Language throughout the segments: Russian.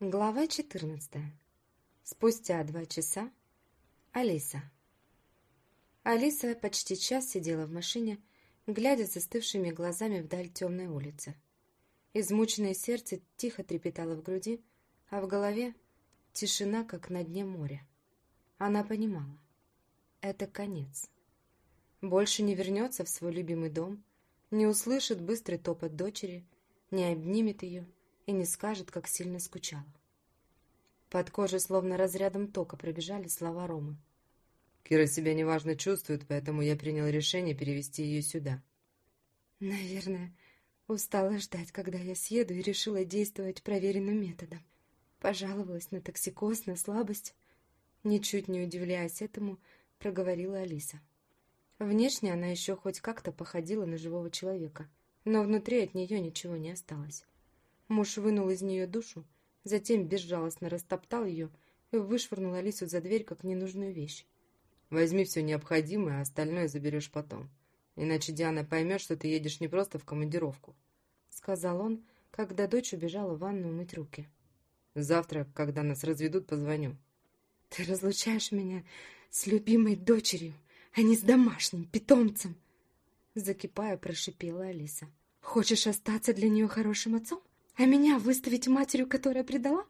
Глава 14. Спустя два часа. Алиса. Алиса почти час сидела в машине, глядя застывшими глазами вдаль темной улицы. Измученное сердце тихо трепетало в груди, а в голове тишина, как на дне моря. Она понимала. Это конец. Больше не вернется в свой любимый дом, не услышит быстрый топот дочери, не обнимет ее, и не скажет, как сильно скучала. Под кожей словно разрядом тока пробежали слова Ромы. Кира себя неважно чувствует, поэтому я принял решение перевести ее сюда. Наверное, устала ждать, когда я съеду, и решила действовать проверенным методом. Пожаловалась на токсикоз, на слабость. Ничуть не удивляясь этому, проговорила Алиса. Внешне она еще хоть как-то походила на живого человека, но внутри от нее ничего не осталось. Муж вынул из нее душу, затем безжалостно растоптал ее и вышвырнул Алису за дверь, как ненужную вещь. «Возьми все необходимое, а остальное заберешь потом. Иначе Диана поймет, что ты едешь не просто в командировку», — сказал он, когда дочь убежала в ванную мыть руки. «Завтра, когда нас разведут, позвоню». «Ты разлучаешь меня с любимой дочерью, а не с домашним питомцем!» Закипая, прошипела Алиса. «Хочешь остаться для нее хорошим отцом?» А меня выставить матерью, которая предала?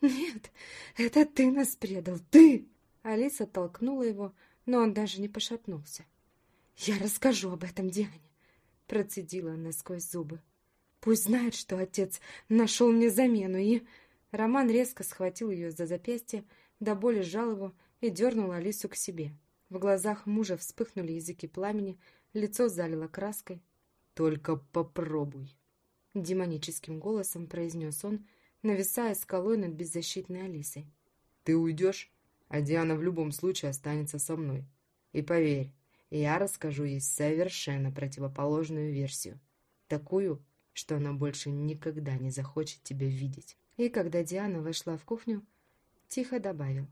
Нет, это ты нас предал, ты!» Алиса толкнула его, но он даже не пошатнулся. «Я расскажу об этом Диане», — процедила она сквозь зубы. «Пусть знает, что отец нашел мне замену, и...» Роман резко схватил ее за запястье, до боли сжал его и дернул Алису к себе. В глазах мужа вспыхнули языки пламени, лицо залило краской. «Только попробуй!» Демоническим голосом произнес он, нависая скалой над беззащитной Алисой. «Ты уйдешь, а Диана в любом случае останется со мной. И поверь, я расскажу ей совершенно противоположную версию. Такую, что она больше никогда не захочет тебя видеть». И когда Диана вошла в кухню, тихо добавил.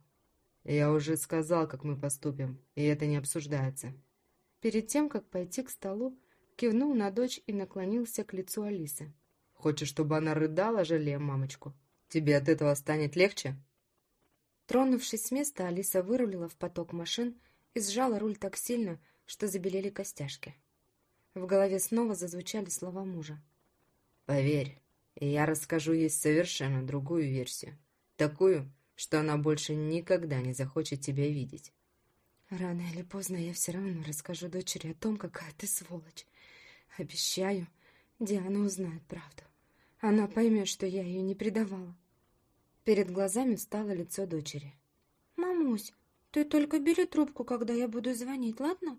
«Я уже сказал, как мы поступим, и это не обсуждается». Перед тем, как пойти к столу, кивнул на дочь и наклонился к лицу Алисы. «Хочешь, чтобы она рыдала, жалея мамочку? Тебе от этого станет легче?» Тронувшись с места, Алиса вырулила в поток машин и сжала руль так сильно, что забелели костяшки. В голове снова зазвучали слова мужа. «Поверь, я расскажу ей совершенно другую версию. Такую, что она больше никогда не захочет тебя видеть». «Рано или поздно я все равно расскажу дочери о том, какая ты сволочь. Обещаю, Диана узнает правду. Она поймет, что я ее не предавала. Перед глазами встало лицо дочери. «Мамусь, ты только бери трубку, когда я буду звонить, ладно?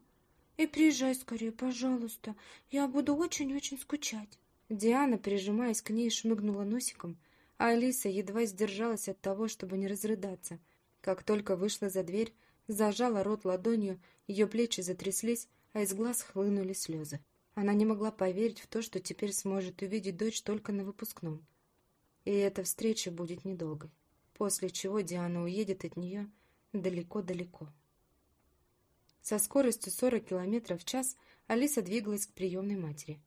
И приезжай скорее, пожалуйста. Я буду очень-очень скучать». Диана, прижимаясь к ней, шмыгнула носиком, а Алиса едва сдержалась от того, чтобы не разрыдаться. Как только вышла за дверь, зажала рот ладонью, ее плечи затряслись, а из глаз хлынули слезы. Она не могла поверить в то, что теперь сможет увидеть дочь только на выпускном. И эта встреча будет недолгой, после чего Диана уедет от нее далеко-далеко. Со скоростью 40 км в час Алиса двигалась к приемной матери.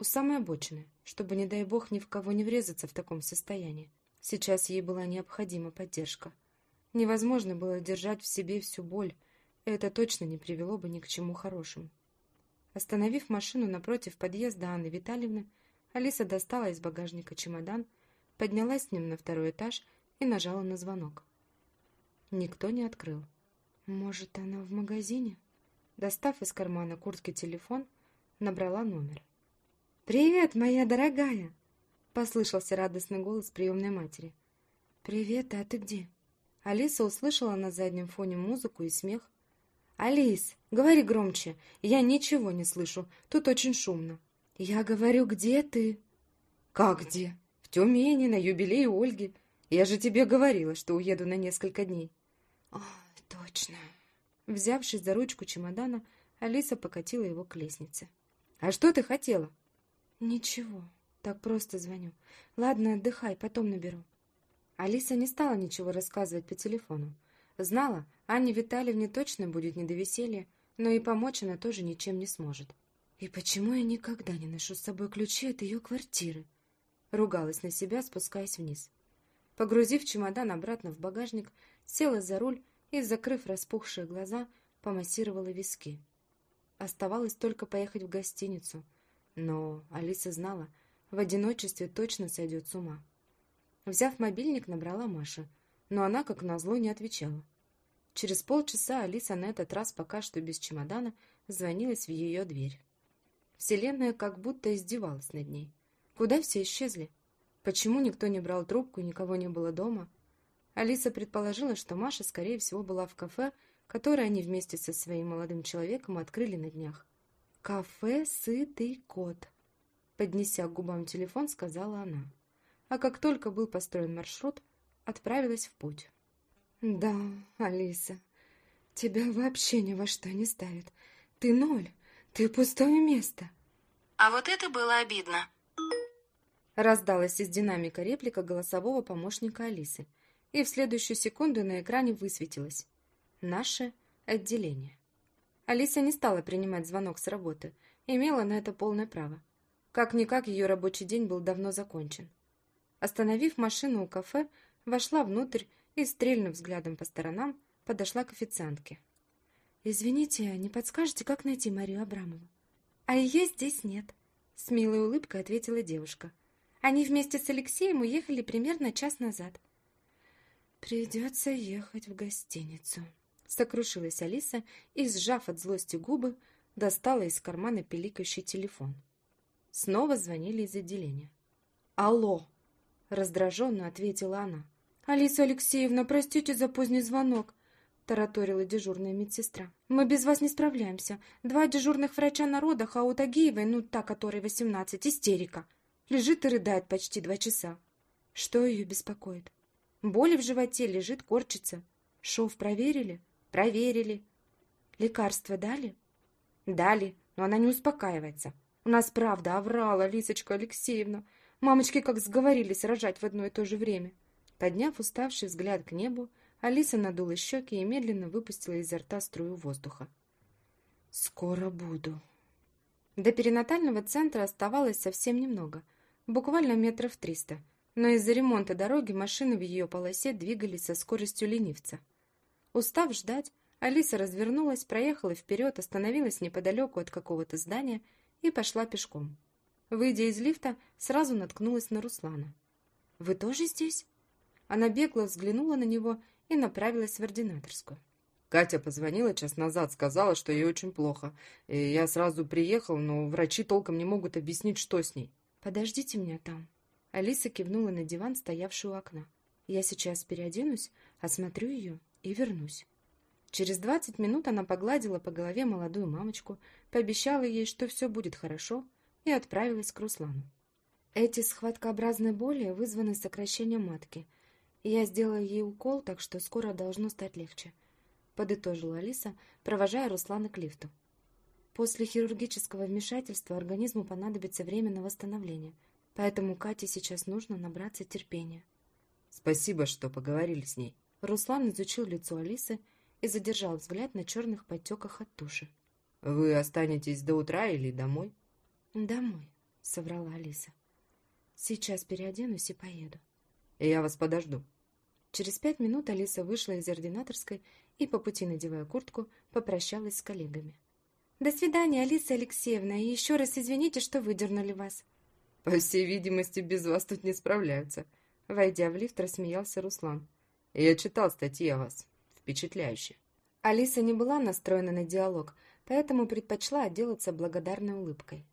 У самой обочины, чтобы, не дай бог, ни в кого не врезаться в таком состоянии. Сейчас ей была необходима поддержка. Невозможно было держать в себе всю боль, это точно не привело бы ни к чему хорошему. Остановив машину напротив подъезда Анны Витальевны, Алиса достала из багажника чемодан, поднялась с ним на второй этаж и нажала на звонок. Никто не открыл. Может, она в магазине? Достав из кармана куртки телефон, набрала номер. «Привет, моя дорогая!» — послышался радостный голос приемной матери. «Привет, а ты где?» Алиса услышала на заднем фоне музыку и смех, «Алис, говори громче, я ничего не слышу, тут очень шумно». «Я говорю, где ты?» «Как где? В Тюмени, на юбилее Ольги. Я же тебе говорила, что уеду на несколько дней». «О, точно». Взявшись за ручку чемодана, Алиса покатила его к лестнице. «А что ты хотела?» «Ничего, так просто звоню. Ладно, отдыхай, потом наберу». Алиса не стала ничего рассказывать по телефону. Знала, Анне Витальевне точно будет не до веселья, но и помочь она тоже ничем не сможет. «И почему я никогда не ношу с собой ключи от ее квартиры?» Ругалась на себя, спускаясь вниз. Погрузив чемодан обратно в багажник, села за руль и, закрыв распухшие глаза, помассировала виски. Оставалось только поехать в гостиницу, но Алиса знала, в одиночестве точно сойдет с ума. Взяв мобильник, набрала Маша, но она, как назло, не отвечала. Через полчаса Алиса на этот раз пока что без чемодана звонилась в ее дверь. Вселенная как будто издевалась над ней. Куда все исчезли? Почему никто не брал трубку никого не было дома? Алиса предположила, что Маша, скорее всего, была в кафе, которое они вместе со своим молодым человеком открыли на днях. «Кафе «Сытый кот», — поднеся к губам телефон, сказала она. А как только был построен маршрут, отправилась в путь. «Да, Алиса, тебя вообще ни во что не ставят. Ты ноль, ты пустое место». А вот это было обидно. Раздалась из динамика реплика голосового помощника Алисы, и в следующую секунду на экране высветилось «Наше отделение». Алиса не стала принимать звонок с работы, имела на это полное право. Как-никак ее рабочий день был давно закончен. Остановив машину у кафе, вошла внутрь и, стрельнув взглядом по сторонам, подошла к официантке. «Извините, не подскажете, как найти Марию Абрамову?» «А ее здесь нет», — с милой улыбкой ответила девушка. «Они вместе с Алексеем уехали примерно час назад. «Придется ехать в гостиницу», — сокрушилась Алиса и, сжав от злости губы, достала из кармана пиликающий телефон. Снова звонили из отделения. «Алло!» — раздраженно ответила она. «Алиса Алексеевна, простите за поздний звонок», — тараторила дежурная медсестра. «Мы без вас не справляемся. Два дежурных врача на родах, а у Тагиевой, ну, та, которой восемнадцать, истерика. Лежит и рыдает почти два часа. Что ее беспокоит? Боли в животе, лежит, корчится. Шов проверили? Проверили. Лекарства дали? Дали, но она не успокаивается. У нас правда оврала, Лисочка Алексеевна. Мамочки как сговорились рожать в одно и то же время. Подняв уставший взгляд к небу, Алиса надула щеки и медленно выпустила изо рта струю воздуха. «Скоро буду». До перинатального центра оставалось совсем немного, буквально метров триста – но из-за ремонта дороги машины в ее полосе двигались со скоростью ленивца. Устав ждать, Алиса развернулась, проехала вперед, остановилась неподалеку от какого-то здания и пошла пешком. Выйдя из лифта, сразу наткнулась на Руслана. «Вы тоже здесь?» Она бегло взглянула на него и направилась в ординаторскую. Катя позвонила час назад, сказала, что ей очень плохо. И я сразу приехал, но врачи толком не могут объяснить, что с ней. «Подождите меня там», Алиса кивнула на диван, стоявший у окна. «Я сейчас переоденусь, осмотрю ее и вернусь». Через двадцать минут она погладила по голове молодую мамочку, пообещала ей, что все будет хорошо, и отправилась к Руслану. Эти схваткообразные боли вызваны сокращением матки. Я сделала ей укол, так что скоро должно стать легче, подытожила Алиса, провожая Руслана к лифту. После хирургического вмешательства организму понадобится время на восстановление – Поэтому Кате сейчас нужно набраться терпения. Спасибо, что поговорили с ней. Руслан изучил лицо Алисы и задержал взгляд на черных подтеках от туши. Вы останетесь до утра или домой? Домой, соврала Алиса. Сейчас переоденусь и поеду. Я вас подожду. Через пять минут Алиса вышла из ординаторской и, по пути надевая куртку, попрощалась с коллегами. «До свидания, Алиса Алексеевна, и еще раз извините, что выдернули вас». По всей видимости, без вас тут не справляются. Войдя в лифт, рассмеялся Руслан. Я читал статьи о вас. Впечатляюще. Алиса не была настроена на диалог, поэтому предпочла отделаться благодарной улыбкой.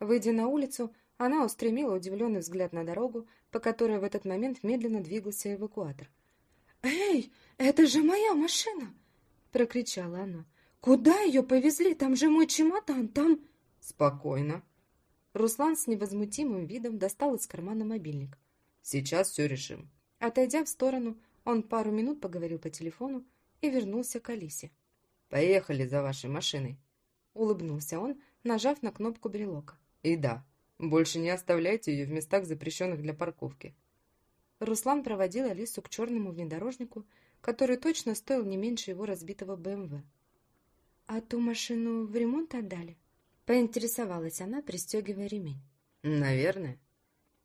Выйдя на улицу, она устремила удивленный взгляд на дорогу, по которой в этот момент медленно двигался эвакуатор. «Эй, это же моя машина!» — прокричала она. «Куда ее повезли? Там же мой чемодан, там...» «Спокойно», Руслан с невозмутимым видом достал из кармана мобильник. «Сейчас все решим». Отойдя в сторону, он пару минут поговорил по телефону и вернулся к Алисе. «Поехали за вашей машиной», — улыбнулся он, нажав на кнопку брелока. «И да, больше не оставляйте ее в местах, запрещенных для парковки». Руслан проводил Алису к черному внедорожнику, который точно стоил не меньше его разбитого БМВ. «А ту машину в ремонт отдали?» Поинтересовалась она, пристегивая ремень. «Наверное».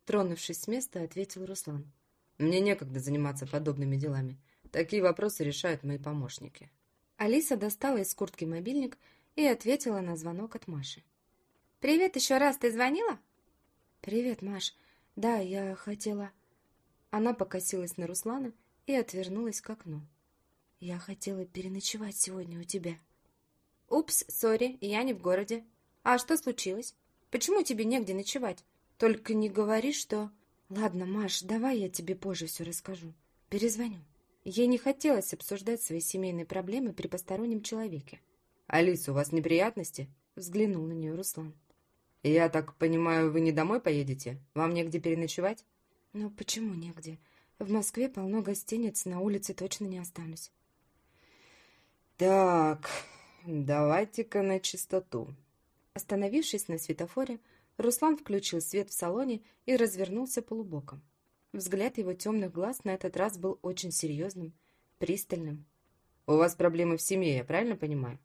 Тронувшись с места, ответил Руслан. Мне некогда заниматься подобными делами. Такие вопросы решают мои помощники». Алиса достала из куртки мобильник и ответила на звонок от Маши. «Привет еще раз, ты звонила?» «Привет, Маш. Да, я хотела...» Она покосилась на Руслана и отвернулась к окну. «Я хотела переночевать сегодня у тебя». «Упс, сори, я не в городе. А что случилось? Почему тебе негде ночевать? Только не говори, что...» «Ладно, Маш, давай я тебе позже все расскажу. Перезвоню». Ей не хотелось обсуждать свои семейные проблемы при постороннем человеке. «Алиса, у вас неприятности?» — взглянул на нее Руслан. «Я так понимаю, вы не домой поедете? Вам негде переночевать?» «Ну почему негде? В Москве полно гостиниц, на улице точно не останусь». «Так, давайте-ка на чистоту». Остановившись на светофоре, Руслан включил свет в салоне и развернулся полубоком. Взгляд его темных глаз на этот раз был очень серьезным, пристальным. «У вас проблемы в семье, я правильно понимаю?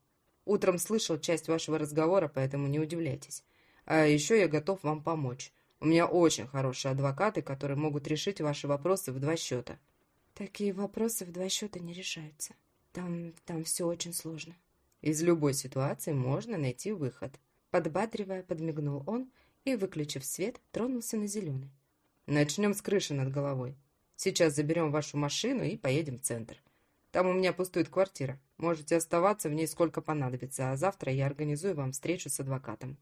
Утром слышал часть вашего разговора, поэтому не удивляйтесь. А еще я готов вам помочь. У меня очень хорошие адвокаты, которые могут решить ваши вопросы в два счета». «Такие вопросы в два счета не решаются. Там, там все очень сложно». «Из любой ситуации можно найти выход». Подбадривая, подмигнул он и, выключив свет, тронулся на зеленый. «Начнем с крыши над головой. Сейчас заберем вашу машину и поедем в центр. Там у меня пустует квартира. Можете оставаться в ней сколько понадобится, а завтра я организую вам встречу с адвокатом».